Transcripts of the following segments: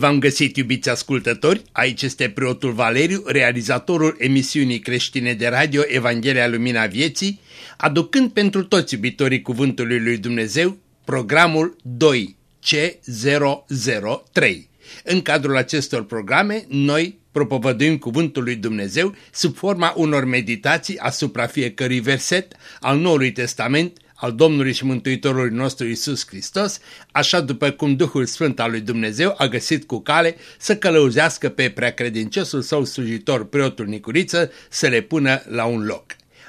Bine v-am găsit, iubiți ascultători! Aici este preotul Valeriu, realizatorul emisiunii creștine de radio Evanghelia Lumina Vieții, aducând pentru toți iubitorii Cuvântului Lui Dumnezeu programul 2C003. În cadrul acestor programe, noi propovăduim Cuvântul Lui Dumnezeu sub forma unor meditații asupra fiecărui verset al Noului Testament, al Domnului și Mântuitorului nostru Isus Hristos, așa după cum Duhul Sfânt al lui Dumnezeu a găsit cu cale să călăuzească pe preacredinciosul său slujitor preotul Nicuriță să le pună la un loc.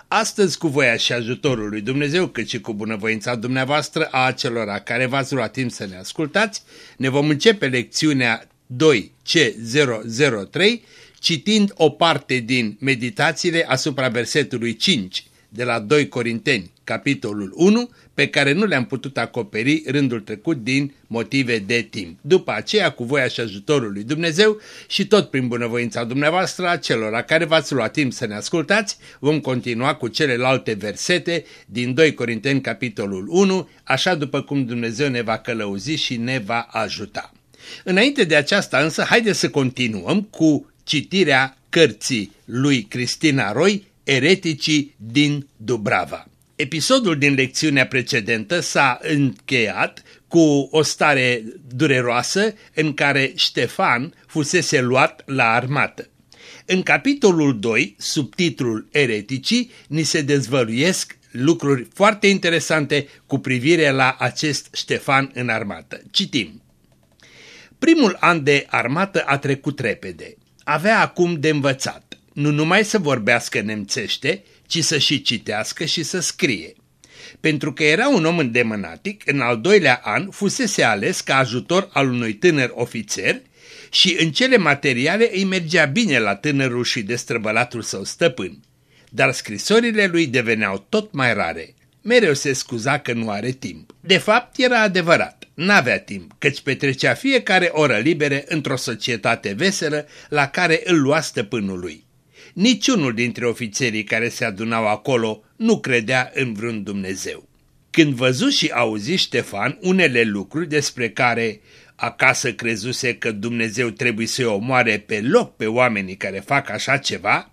Astăzi, cu voia și ajutorul lui Dumnezeu, cât și cu bunăvoința dumneavoastră a acelora care v-ați luat timp să ne ascultați, ne vom începe lecțiunea 2C003 citind o parte din meditațiile asupra versetului 5 de la 2 Corinteni, capitolul 1, pe care nu le-am putut acoperi rândul trecut din motive de timp. După aceea, cu voia și ajutorul lui Dumnezeu și tot prin bunăvoința dumneavoastră, a celor care v-ați luat timp să ne ascultați, vom continua cu celelalte versete din 2 Corinteni, capitolul 1, așa după cum Dumnezeu ne va călăuzi și ne va ajuta. Înainte de aceasta însă, haideți să continuăm cu citirea cărții lui Cristina Roy, Ereticii din Dubrava. Episodul din lecțiunea precedentă s-a încheiat cu o stare dureroasă în care Ștefan fusese luat la armată. În capitolul 2, subtitlul Ereticii, ni se dezvăluiesc lucruri foarte interesante cu privire la acest Ștefan în armată. Citim. Primul an de armată a trecut repede. Avea acum de învățat, nu numai să vorbească nemțește, ci să și citească și să scrie. Pentru că era un om îndemânatic, în al doilea an fusese ales ca ajutor al unui tânăr ofițer și în cele materiale îi mergea bine la tânărul și destrăbălatul său stăpân. Dar scrisorile lui deveneau tot mai rare. Mereu se scuza că nu are timp. De fapt, era adevărat, n-avea timp, căci petrecea fiecare oră libere într-o societate veselă la care îl lua stăpânul lui. Niciunul dintre ofițerii care se adunau acolo nu credea în vreun Dumnezeu. Când văzu și auzi Ștefan unele lucruri despre care acasă crezuse că Dumnezeu trebuie să-i omoare pe loc pe oamenii care fac așa ceva,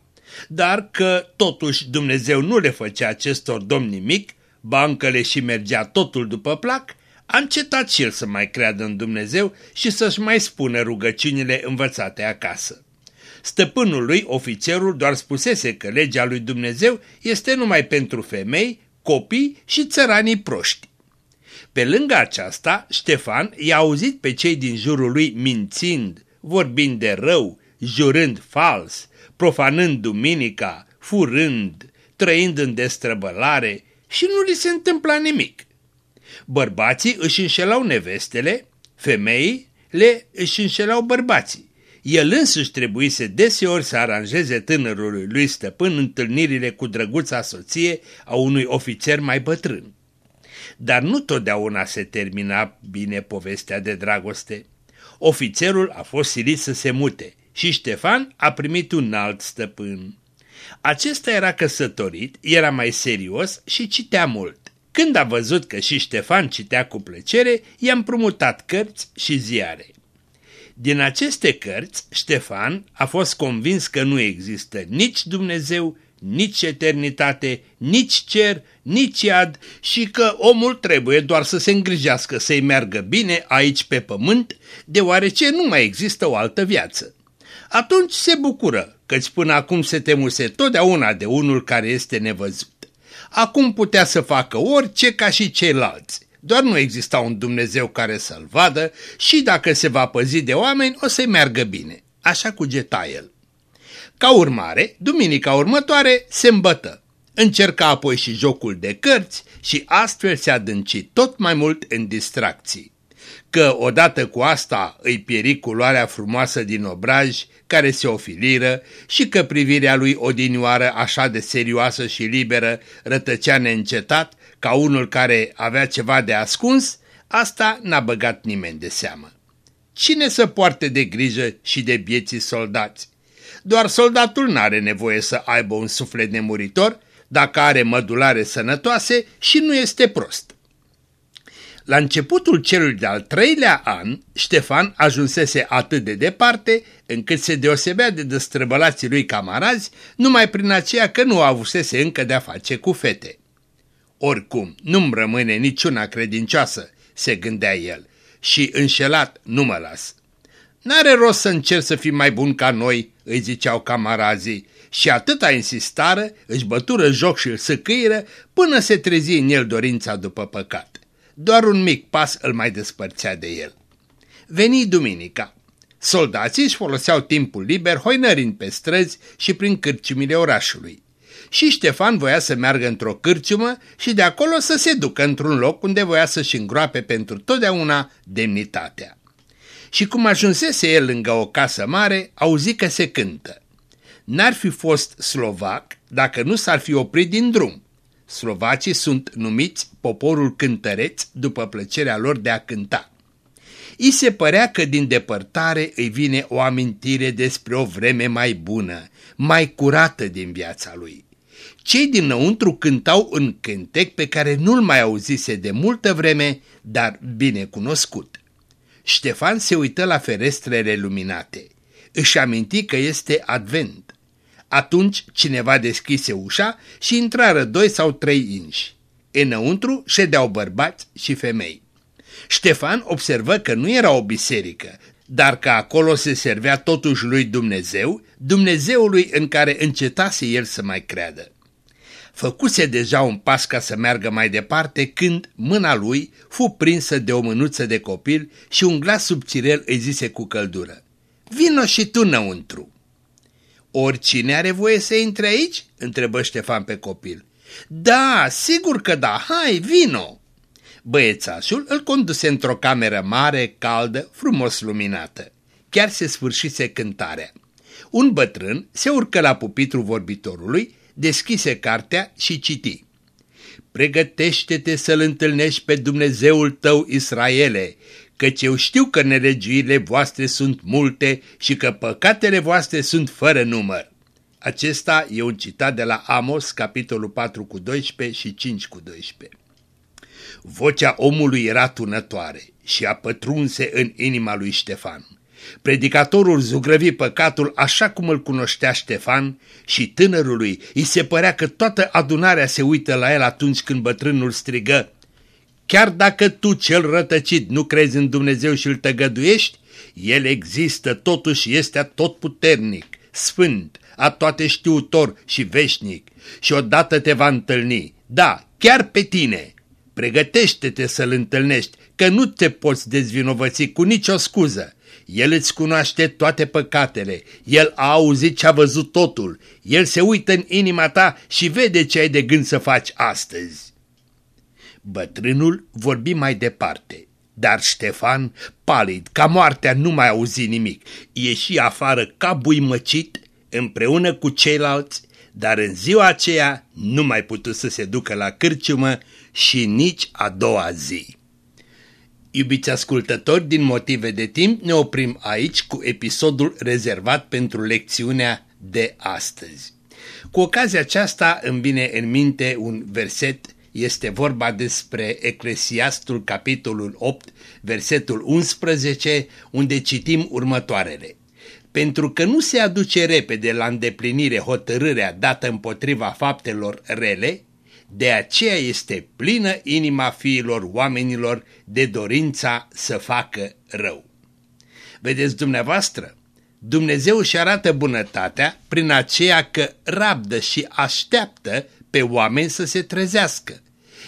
dar că totuși Dumnezeu nu le făcea acestor domni nimic, bancăle și mergea totul după plac, a încetat și el să mai creadă în Dumnezeu și să-și mai spună rugăciunile învățate acasă. Stăpânul lui, ofițerul, doar spusese că legea lui Dumnezeu este numai pentru femei, copii și țăranii proști. Pe lângă aceasta, Ștefan i-a auzit pe cei din jurul lui mințind, vorbind de rău, jurând fals, profanând duminica, furând, trăind în destrăbălare și nu li se întâmpla nimic. Bărbații își înșelau nevestele, femeii le își înșelau bărbații. El însuși trebuise deseori să aranjeze tânărului lui stăpân întâlnirile cu drăguța soție a unui ofițer mai bătrân. Dar nu totdeauna se termina bine povestea de dragoste. Ofițerul a fost silit să se mute și Ștefan a primit un alt stăpân. Acesta era căsătorit, era mai serios și citea mult. Când a văzut că și Ștefan citea cu plăcere, i-a împrumutat cărți și ziare. Din aceste cărți, Ștefan a fost convins că nu există nici Dumnezeu, nici eternitate, nici cer, nici iad și că omul trebuie doar să se îngrijească să-i meargă bine aici pe pământ, deoarece nu mai există o altă viață. Atunci se bucură, căci până acum se temuse totdeauna de unul care este nevăzut. Acum putea să facă orice ca și ceilalți doar nu exista un Dumnezeu care să-l vadă și dacă se va păzi de oameni o să-i meargă bine. Așa cugeta el. Ca urmare, duminica următoare se îmbătă. Încerca apoi și jocul de cărți și astfel se adânci tot mai mult în distracții. Că odată cu asta îi pieri culoarea frumoasă din obraj care se ofiliră și că privirea lui odinioară așa de serioasă și liberă rătăcea neîncetat ca unul care avea ceva de ascuns, asta n-a băgat nimeni de seamă. Cine să poarte de grijă și de bieții soldați? Doar soldatul n-are nevoie să aibă un suflet nemuritor dacă are mădulare sănătoase și nu este prost. La începutul celui de-al treilea an, Ștefan ajunsese atât de departe încât se deosebea de destrăbălații lui camarazi numai prin aceea că nu avusese încă de-a face cu fete. Oricum, nu-mi rămâne niciuna credincioasă, se gândea el, și înșelat nu mă las. N-are rost să încerc să fii mai bun ca noi, îi ziceau camarazii, și atâta insistară, își bătură joc și îl săcăiră până se trezi în el dorința după păcat. Doar un mic pas îl mai despărțea de el. Veni duminica. Soldații își foloseau timpul liber hoinărind pe străzi și prin cârciumile orașului. Și Ștefan voia să meargă într-o cârciumă și de acolo să se ducă într-un loc unde voia să-și îngroape pentru totdeauna demnitatea. Și cum ajunsese el lângă o casă mare, auzi că se cântă. N-ar fi fost slovac dacă nu s-ar fi oprit din drum. Slovacii sunt numiți poporul cântăreț după plăcerea lor de a cânta. I se părea că din depărtare îi vine o amintire despre o vreme mai bună, mai curată din viața lui. Cei dinăuntru cântau un cântec pe care nu-l mai auzise de multă vreme, dar bine cunoscut. Ștefan se uită la ferestrele luminate. Își aminti că este advent. Atunci cineva deschise ușa și intrară doi sau trei inși. Înăuntru ședeau bărbați și femei. Ștefan observă că nu era o biserică, dar că acolo se servea totuși lui Dumnezeu, Dumnezeului în care încetase el să mai creadă. Făcuse deja un pas ca să meargă mai departe când mâna lui fu prinsă de o mânuță de copil și un glas subțirel îi zise cu căldură. Vino și tu înăuntru. Oricine are voie să intre aici? întrebă Ștefan pe copil. Da, sigur că da, hai, vino! Băiețașul îl conduse într-o cameră mare, caldă, frumos luminată. Chiar se sfârșise cântarea. Un bătrân se urcă la pupitru vorbitorului, deschise cartea și citi. Pregătește-te să-L întâlnești pe Dumnezeul tău, Israele, căci eu știu că nelegiurile voastre sunt multe și că păcatele voastre sunt fără număr. Acesta e un citat de la Amos, capitolul 4 cu 12 și 5 cu 12. Vocea omului era tunătoare și a pătrunse în inima lui Ștefan. Predicatorul zugrăvi păcatul așa cum îl cunoștea Ștefan și tânărului îi se părea că toată adunarea se uită la el atunci când bătrânul strigă Chiar dacă tu cel rătăcit nu crezi în Dumnezeu și îl tăgăduiești, el există totuși este atotputernic, sfânt, a toate știutor și veșnic și odată te va întâlni, da, chiar pe tine. Pregătește-te să-l întâlnești, că nu te poți dezvinovăți cu nicio scuză. El îți cunoaște toate păcatele, El a auzit ce a văzut totul, El se uită în inima ta și vede ce ai de gând să faci astăzi. Bătrânul vorbi mai departe, dar Ștefan, palid, ca moartea, nu mai auzi nimic. Ieși afară ca buimăcit, împreună cu ceilalți, dar în ziua aceea nu mai putut să se ducă la cârciumă și nici a doua zi. Iubiți ascultători, din motive de timp ne oprim aici cu episodul rezervat pentru lecțiunea de astăzi. Cu ocazia aceasta îmi vine în minte un verset este vorba despre Eclesiastul, capitolul 8, versetul 11, unde citim următoarele. Pentru că nu se aduce repede la îndeplinire hotărârea dată împotriva faptelor rele, de aceea este plină inima fiilor oamenilor de dorința să facă rău. Vedeți dumneavoastră, Dumnezeu își arată bunătatea prin aceea că rabdă și așteaptă pe oameni să se trezească.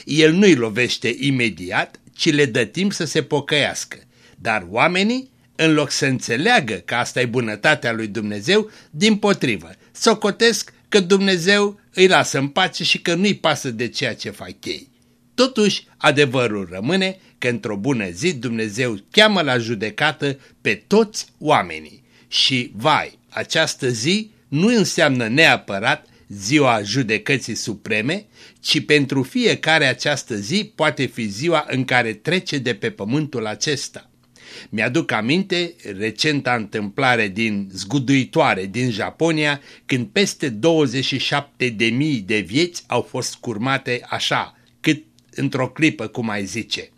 El nu-i lovește imediat, ci le dă timp să se pocăiască. Dar oamenii, în loc să înțeleagă că asta e bunătatea lui Dumnezeu, din potrivă, socotesc că Dumnezeu îi lasă în pace și că nu-i pasă de ceea ce fac ei. Totuși, adevărul rămâne că într-o bună zi Dumnezeu cheamă la judecată pe toți oamenii. Și, vai, această zi nu înseamnă neapărat ziua judecății supreme, ci pentru fiecare această zi poate fi ziua în care trece de pe pământul acesta. Mi-aduc aminte recenta întâmplare din zguduitoare din Japonia, când peste 27.000 de vieți au fost curmate așa, cât într-o clipă, cum ai zice.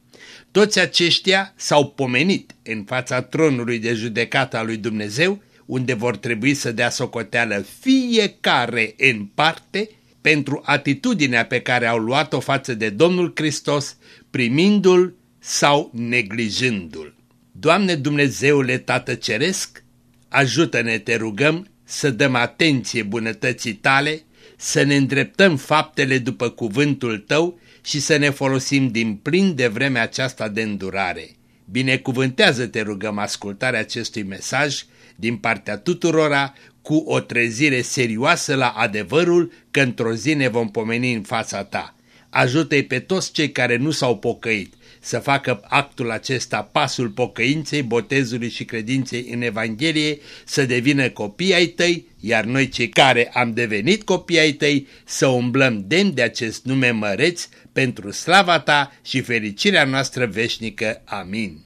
Toți aceștia s-au pomenit în fața tronului de judecată a lui Dumnezeu, unde vor trebui să dea socoteală fiecare în parte pentru atitudinea pe care au luat-o față de Domnul Hristos, primindu-l sau neglijându-l. Doamne Dumnezeule Tată Ceresc, ajută-ne, te rugăm, să dăm atenție bunătății tale, să ne îndreptăm faptele după cuvântul tău și să ne folosim din plin de vremea aceasta de îndurare. Binecuvântează, te rugăm, ascultarea acestui mesaj din partea tuturora cu o trezire serioasă la adevărul că într-o zi ne vom pomeni în fața ta. Ajută-i pe toți cei care nu s-au pocăit să facă actul acesta, pasul pocăinței, botezului și credinței în Evanghelie, să devină copii ai tăi, iar noi cei care am devenit copii ai tăi să umblăm demn de acest nume măreț pentru slava ta și fericirea noastră veșnică. Amin.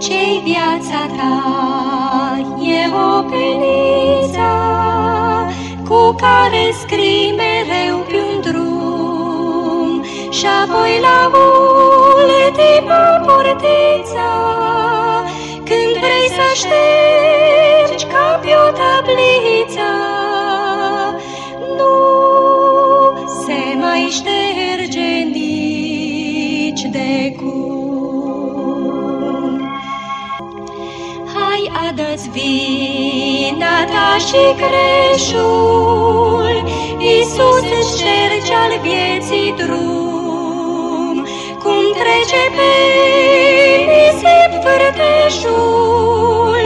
Ce-i viața ta e o peniță cu care scrii mereu pe un drum și apoi la ultima portiță când vrei să ștergi ca pe o tabliță nu se mai șterge nici de cum. Hai, adă-ți vina ta și creșul, Iisus îți șterge al vieții drum, cum trece pe nisip vârteșul,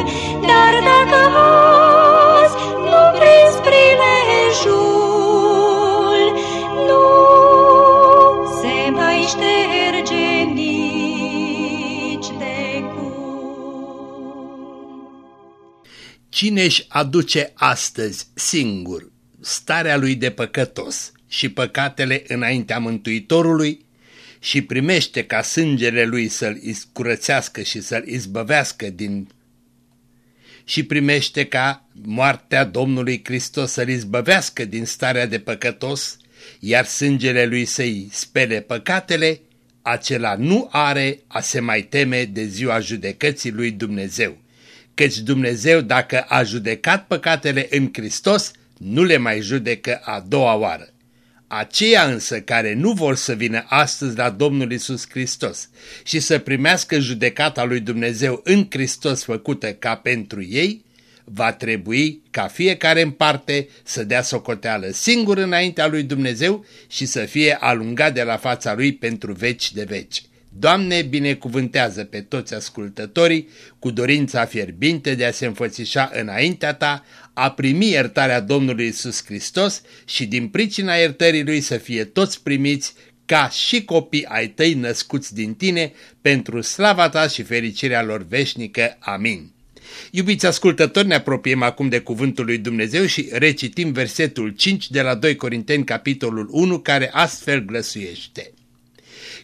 dar dacă azi nu prinzi prilejul, nu se mai șterge nici de cum. Cine își aduce astăzi singur starea lui de păcătos și păcatele înaintea Mântuitorului și primește ca sângele lui să-l curățească și să-l izbăvească din și primește ca moartea Domnului Hristos să-l izbăvească din starea de păcătos, iar sângele lui să-i spele păcatele, acela nu are a se mai teme de ziua judecății lui Dumnezeu. Căci Dumnezeu, dacă a judecat păcatele în Hristos, nu le mai judecă a doua oară. Aceia însă care nu vor să vină astăzi la Domnul Isus Hristos și să primească judecata lui Dumnezeu în Hristos făcută ca pentru ei, va trebui ca fiecare în parte să dea socoteală singur înaintea lui Dumnezeu și să fie alungat de la fața lui pentru veci de veci. Doamne, binecuvântează pe toți ascultătorii cu dorința fierbinte de a se înfățișa înaintea Ta, a primi iertarea Domnului Isus Hristos și din pricina iertării Lui să fie toți primiți ca și copii ai Tăi născuți din Tine pentru slava Ta și fericirea lor veșnică. Amin. Iubiți ascultători, ne apropiem acum de cuvântul lui Dumnezeu și recitim versetul 5 de la 2 Corinteni, capitolul 1, care astfel glăsuiește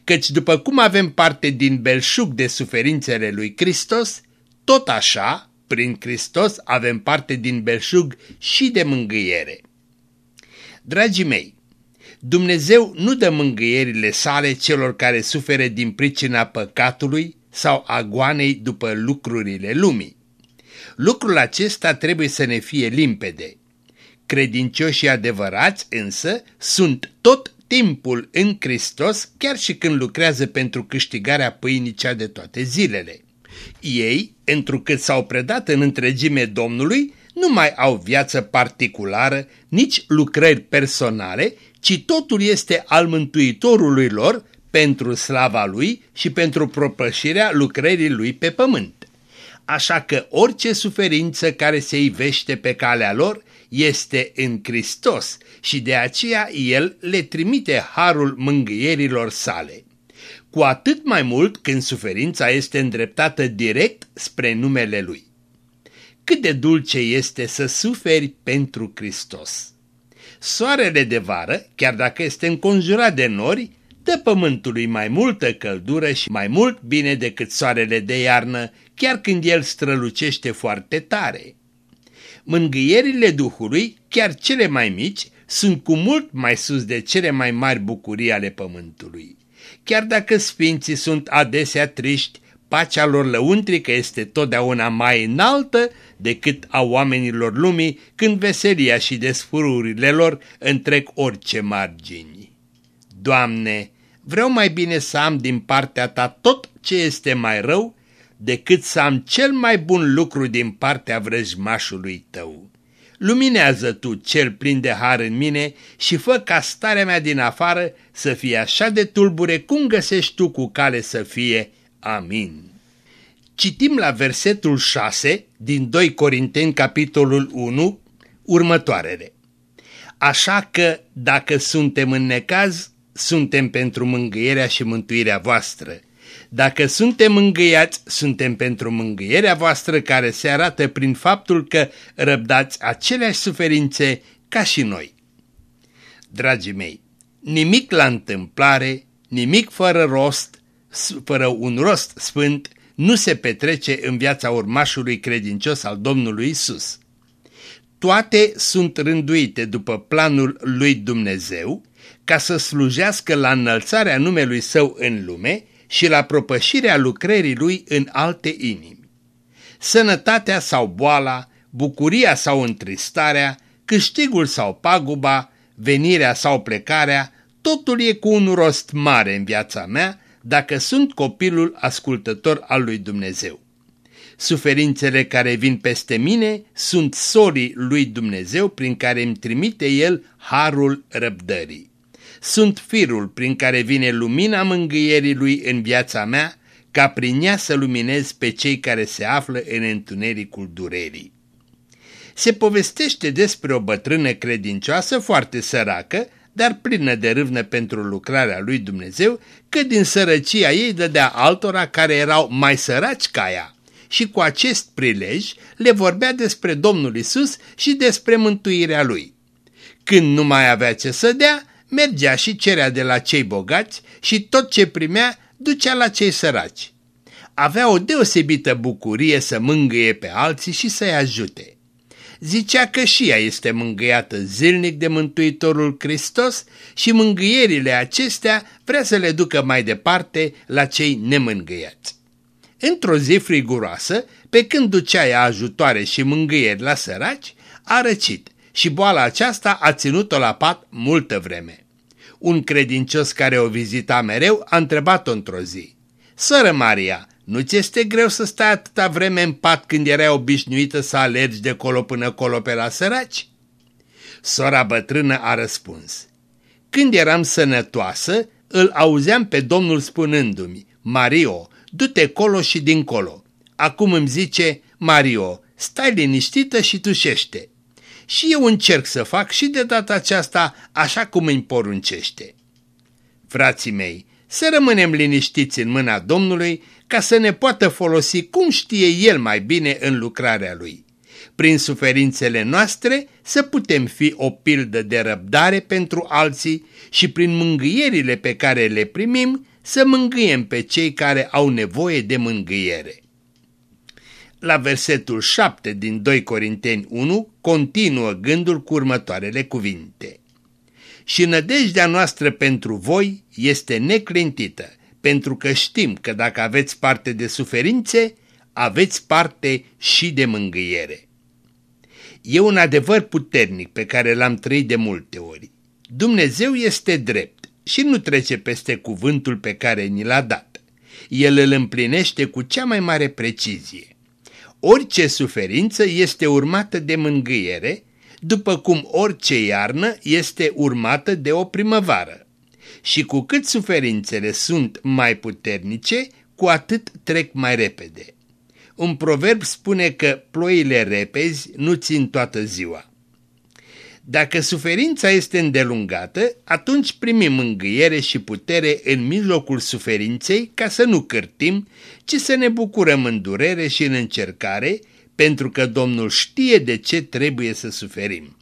căci după cum avem parte din belșug de suferințele lui Hristos, tot așa, prin Hristos, avem parte din belșug și de mângâiere. Dragii mei, Dumnezeu nu dă mângâierile sale celor care suferă din pricina păcatului sau agoanei după lucrurile lumii. Lucrul acesta trebuie să ne fie limpede. Credincioșii adevărați însă sunt tot timpul în Hristos chiar și când lucrează pentru câștigarea pâinii cea de toate zilele. Ei, întrucât s-au predat în întregime Domnului, nu mai au viață particulară, nici lucrări personale, ci totul este al Mântuitorului lor pentru slava Lui și pentru propășirea lucrării Lui pe pământ. Așa că orice suferință care se ivește pe calea lor este în Hristos și de aceea El le trimite harul mângâierilor sale. Cu atât mai mult când suferința este îndreptată direct spre numele Lui. Cât de dulce este să suferi pentru Hristos! Soarele de vară, chiar dacă este înconjurat de nori, dă pământului mai multă căldură și mai mult bine decât soarele de iarnă, chiar când el strălucește foarte tare. Mângâierile Duhului, chiar cele mai mici, sunt cu mult mai sus de cele mai mari bucurii ale pământului. Chiar dacă sfinții sunt adesea triști, pacea lor lăuntrică este totdeauna mai înaltă decât a oamenilor lumii când veselia și desfururile lor întrec orice margini. Doamne, vreau mai bine să am din partea Ta tot ce este mai rău decât să am cel mai bun lucru din partea vrăjmașului Tău. Luminează Tu cel plin de har în mine și fă ca starea mea din afară să fie așa de tulbure cum găsești Tu cu cale să fie. Amin. Citim la versetul 6 din 2 Corinteni capitolul 1 următoarele. Așa că dacă suntem în necaz, suntem pentru mângâierea și mântuirea voastră. Dacă suntem mângâiați, suntem pentru mângâierea voastră care se arată prin faptul că răbdați aceleași suferințe ca și noi. Dragii mei, nimic la întâmplare, nimic fără rost, fără un rost sfânt, nu se petrece în viața urmașului credincios al Domnului Isus. Toate sunt rânduite după planul lui Dumnezeu ca să slujească la înălțarea numelui său în lume și la propășirea lucrării lui în alte inimi. Sănătatea sau boala, bucuria sau întristarea, câștigul sau paguba, venirea sau plecarea, totul e cu un rost mare în viața mea dacă sunt copilul ascultător al lui Dumnezeu. Suferințele care vin peste mine sunt sorii lui Dumnezeu prin care îmi trimite El harul răbdării. Sunt firul prin care vine lumina mângâierii lui în viața mea, ca prin ea să luminez pe cei care se află în întunericul durerii. Se povestește despre o bătrână credincioasă foarte săracă, dar plină de râvnă pentru lucrarea lui Dumnezeu, că din sărăcia ei dădea altora care erau mai săraci ca ea. Și cu acest prilej le vorbea despre Domnul Isus și despre mântuirea lui. Când nu mai avea ce să dea, mergea și cerea de la cei bogați și tot ce primea ducea la cei săraci. Avea o deosebită bucurie să mângâie pe alții și să-i ajute zicea că și ea este mângâiată zilnic de Mântuitorul Hristos și mângâierile acestea vrea să le ducă mai departe la cei nemângâiați. Într-o zi friguroasă, pe când ducea ea ajutoare și mângâieri la săraci, a răcit și boala aceasta a ținut-o la pat multă vreme. Un credincios care o vizita mereu a întrebat-o într-o zi, Sără Maria, nu ți este greu să stai atâta vreme în pat când erai obișnuită să alergi de colo până colo pe la săraci? Sora bătrână a răspuns. Când eram sănătoasă, îl auzeam pe Domnul spunându-mi, Mario, du-te colo și dincolo. Acum îmi zice, Mario, stai liniștită și tușește. Și eu încerc să fac și de data aceasta așa cum îmi poruncește. Frații mei, să rămânem liniștiți în mâna Domnului ca să ne poată folosi cum știe El mai bine în lucrarea Lui. Prin suferințele noastre să putem fi o pildă de răbdare pentru alții și prin mângâierile pe care le primim să mângâiem pe cei care au nevoie de mângâiere. La versetul 7 din 2 Corinteni 1 continuă gândul cu următoarele cuvinte. Și nădejdea noastră pentru voi este neclintită, pentru că știm că dacă aveți parte de suferințe, aveți parte și de mângâiere. E un adevăr puternic pe care l-am trăit de multe ori. Dumnezeu este drept și nu trece peste cuvântul pe care ni l-a dat. El îl împlinește cu cea mai mare precizie. Orice suferință este urmată de mângâiere, după cum orice iarnă este urmată de o primăvară și cu cât suferințele sunt mai puternice, cu atât trec mai repede. Un proverb spune că ploile repezi nu țin toată ziua. Dacă suferința este îndelungată, atunci primim mângâiere și putere în mijlocul suferinței ca să nu cârtim, ci să ne bucurăm în durere și în încercare, pentru că Domnul știe de ce trebuie să suferim.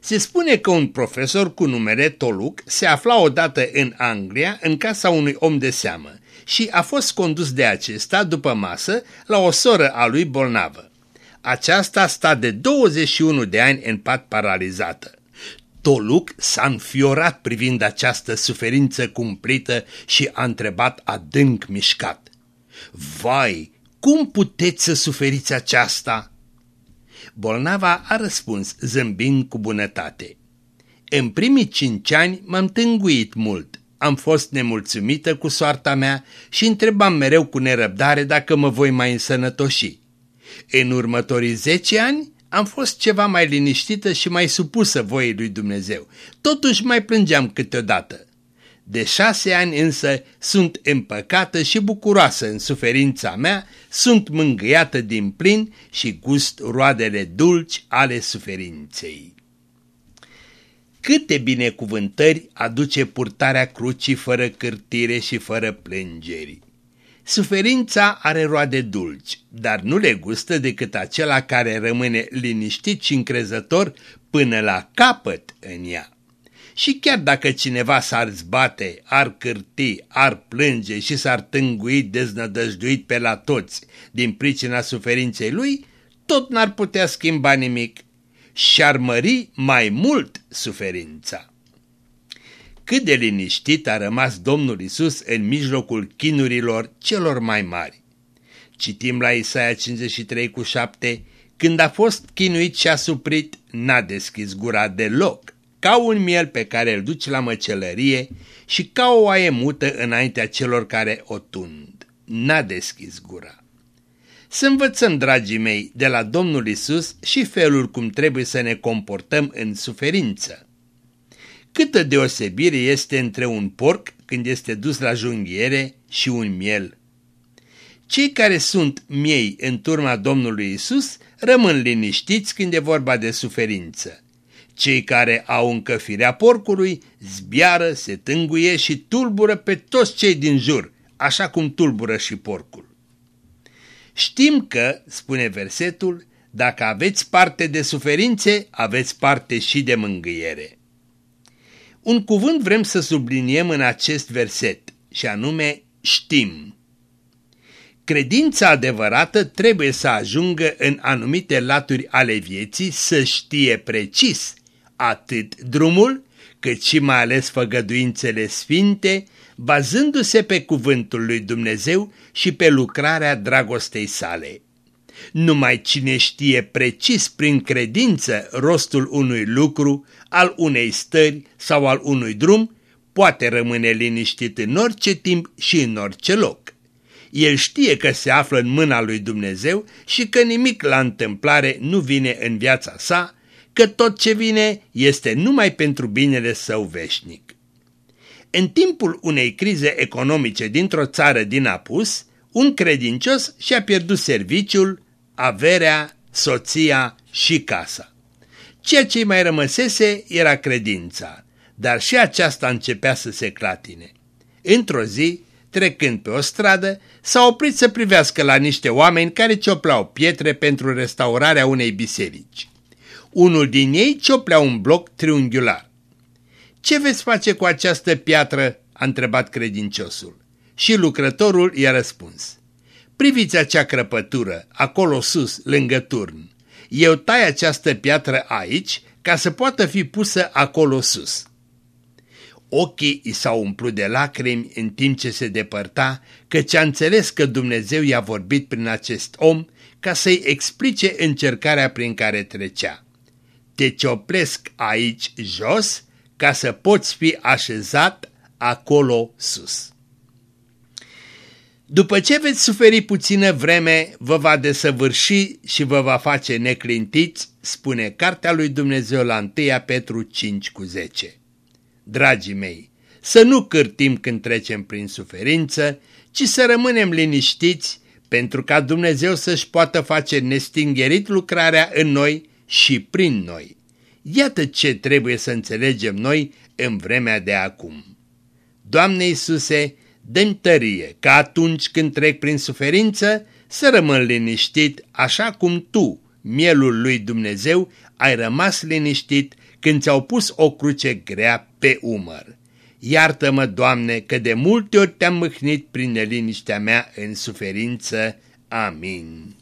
Se spune că un profesor cu numele Toluc se afla odată în Anglia în casa unui om de seamă și a fost condus de acesta după masă la o soră a lui bolnavă. Aceasta sta de 21 de ani în pat paralizată. Toluc s-a înfiorat privind această suferință cumplită și a întrebat adânc mișcat. Vai, cum puteți să suferiți aceasta? Bolnava a răspuns zâmbind cu bunătate. În primii cinci ani m-am tânguit mult, am fost nemulțumită cu soarta mea și întrebam mereu cu nerăbdare dacă mă voi mai însănătoși. În următorii zece ani am fost ceva mai liniștită și mai supusă voii lui Dumnezeu. Totuși mai plângeam câteodată. De șase ani însă sunt împăcată și bucuroasă în suferința mea, sunt mângâiată din plin și gust roadele dulci ale suferinței. Câte binecuvântări aduce purtarea crucii fără cârtire și fără plângeri. Suferința are roade dulci, dar nu le gustă decât acela care rămâne liniștit și încrezător până la capăt în ea. Și chiar dacă cineva s-ar zbate, ar cârti, ar plânge și s-ar tângui deznădăjduit pe la toți din pricina suferinței lui, tot n-ar putea schimba nimic și-ar mări mai mult suferința. Cât de liniștit a rămas Domnul Isus în mijlocul chinurilor celor mai mari. Citim la Isaia 53 cu 7, când a fost chinuit și asuprit, n-a deschis gura deloc, ca un miel pe care îl duci la măcelărie și ca o oaie mută înaintea celor care o tund. N-a deschis gura. Să învățăm, dragii mei, de la Domnul Isus și felul cum trebuie să ne comportăm în suferință. Câtă deosebire este între un porc când este dus la junghiere și un miel. Cei care sunt miei în turma Domnului Isus rămân liniștiți când e vorba de suferință. Cei care au încă firea porcului zbiară, se tânguie și tulbură pe toți cei din jur, așa cum tulbură și porcul. Știm că, spune versetul, dacă aveți parte de suferințe, aveți parte și de mângâiere. Un cuvânt vrem să subliniem în acest verset, și anume știm. Credința adevărată trebuie să ajungă în anumite laturi ale vieții să știe precis atât drumul, cât și mai ales făgăduințele sfinte, bazându-se pe cuvântul lui Dumnezeu și pe lucrarea dragostei sale. Numai cine știe precis prin credință rostul unui lucru, al unei stări sau al unui drum, poate rămâne liniștit în orice timp și în orice loc. El știe că se află în mâna lui Dumnezeu și că nimic la întâmplare nu vine în viața sa, că tot ce vine este numai pentru binele său veșnic. În timpul unei crize economice dintr-o țară din apus, un credincios și-a pierdut serviciul, averea, soția și casa. Ceea ce mai rămăsese era credința, dar și aceasta începea să se clatine. Într-o zi, trecând pe o stradă, s-a oprit să privească la niște oameni care ciopleau pietre pentru restaurarea unei biserici. Unul din ei cioplea un bloc triunghiular. Ce veți face cu această piatră?" a întrebat credinciosul. Și lucrătorul i-a răspuns. Priviți acea crăpătură, acolo sus, lângă turn. Eu tai această piatră aici ca să poată fi pusă acolo sus. Ochii i s-au umplut de lacrimi în timp ce se depărta, căci a înțeles că Dumnezeu i-a vorbit prin acest om ca să-i explice încercarea prin care trecea. Te cioplesc aici jos ca să poți fi așezat acolo sus. După ce veți suferi puțină vreme, vă va desăvârși și vă va face neclintiți, spune Cartea lui Dumnezeu la 1 Petru 5 cu 10. Dragii mei, să nu cârtim când trecem prin suferință, ci să rămânem liniștiți pentru ca Dumnezeu să-și poată face nestingerit lucrarea în noi și prin noi. Iată ce trebuie să înțelegem noi în vremea de acum. Doamne Iisuse, dă tărie ca atunci când trec prin suferință să rămân liniștit așa cum Tu, mielul lui Dumnezeu, ai rămas liniștit când ți-au pus o cruce grea pe umăr. Iartă-mă, Doamne, că de multe ori te-am mâhnit prin neliniștea mea în suferință. Amin.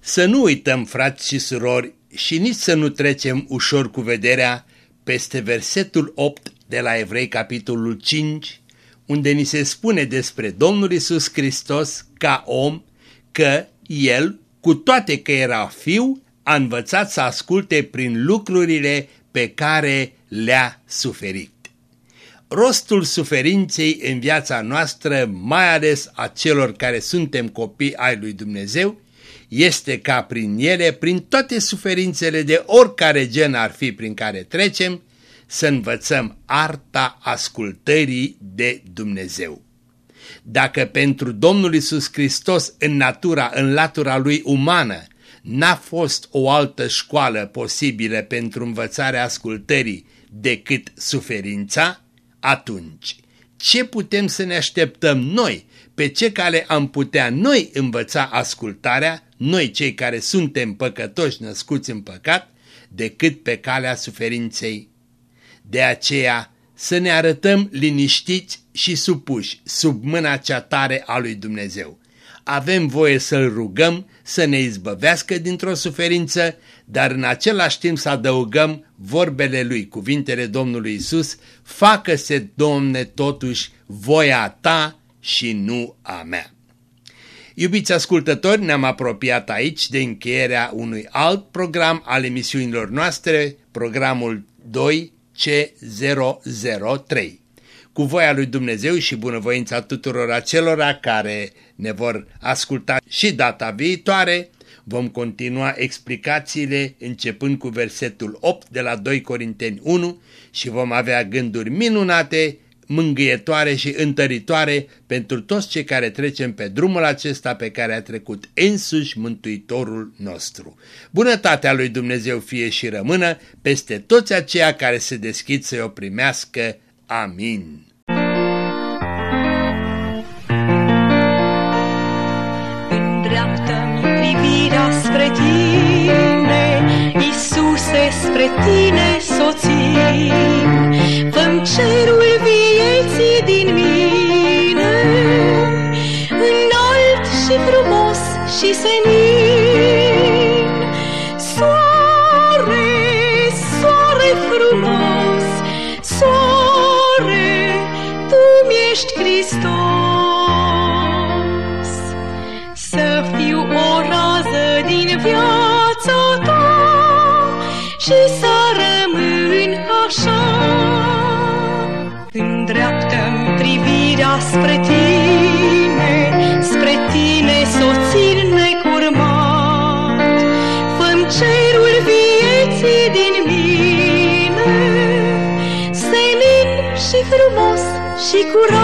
Să nu uităm, frați și surori, și nici să nu trecem ușor cu vederea peste versetul 8 de la Evrei capitolul 5, unde ni se spune despre Domnul Isus Hristos ca om că El, cu toate că era fiu, a învățat să asculte prin lucrurile pe care le-a suferit. Rostul suferinței în viața noastră, mai ales a celor care suntem copii ai lui Dumnezeu, este ca prin ele, prin toate suferințele de oricare gen ar fi prin care trecem, să învățăm arta ascultării de Dumnezeu. Dacă pentru Domnul Isus Hristos în natura, în latura lui umană, n-a fost o altă școală posibilă pentru învățarea ascultării decât suferința, atunci ce putem să ne așteptăm noi, pe ce cale am putea noi învăța ascultarea, noi cei care suntem păcătoși născuți în păcat, decât pe calea suferinței. De aceea să ne arătăm liniștiți și supuși sub mâna cea tare a lui Dumnezeu. Avem voie să-L rugăm să ne izbăvească dintr-o suferință, dar în același timp să adăugăm vorbele Lui, cuvintele Domnului Isus, facă-se, Domne, totuși voia Ta și nu a mea. Iubiți ascultători, ne-am apropiat aici de încheierea unui alt program al emisiunilor noastre, programul 2C003. Cu voia lui Dumnezeu și bunăvoința tuturor acelora care ne vor asculta și data viitoare, vom continua explicațiile începând cu versetul 8 de la 2 Corinteni 1 și vom avea gânduri minunate mângâietoare și întăritoare pentru toți cei care trecem pe drumul acesta pe care a trecut însuși Mântuitorul nostru. Bunătatea lui Dumnezeu fie și rămână peste toți aceia care se deschid să o primească. Amin. Îndreaptă-mi privirea spre tine, Iisuse, spre tine soții, fă cerul vieții din mine, înalt și frumos și senin. Soare, soare frumos, soare, tu mi-ești Hristos. Și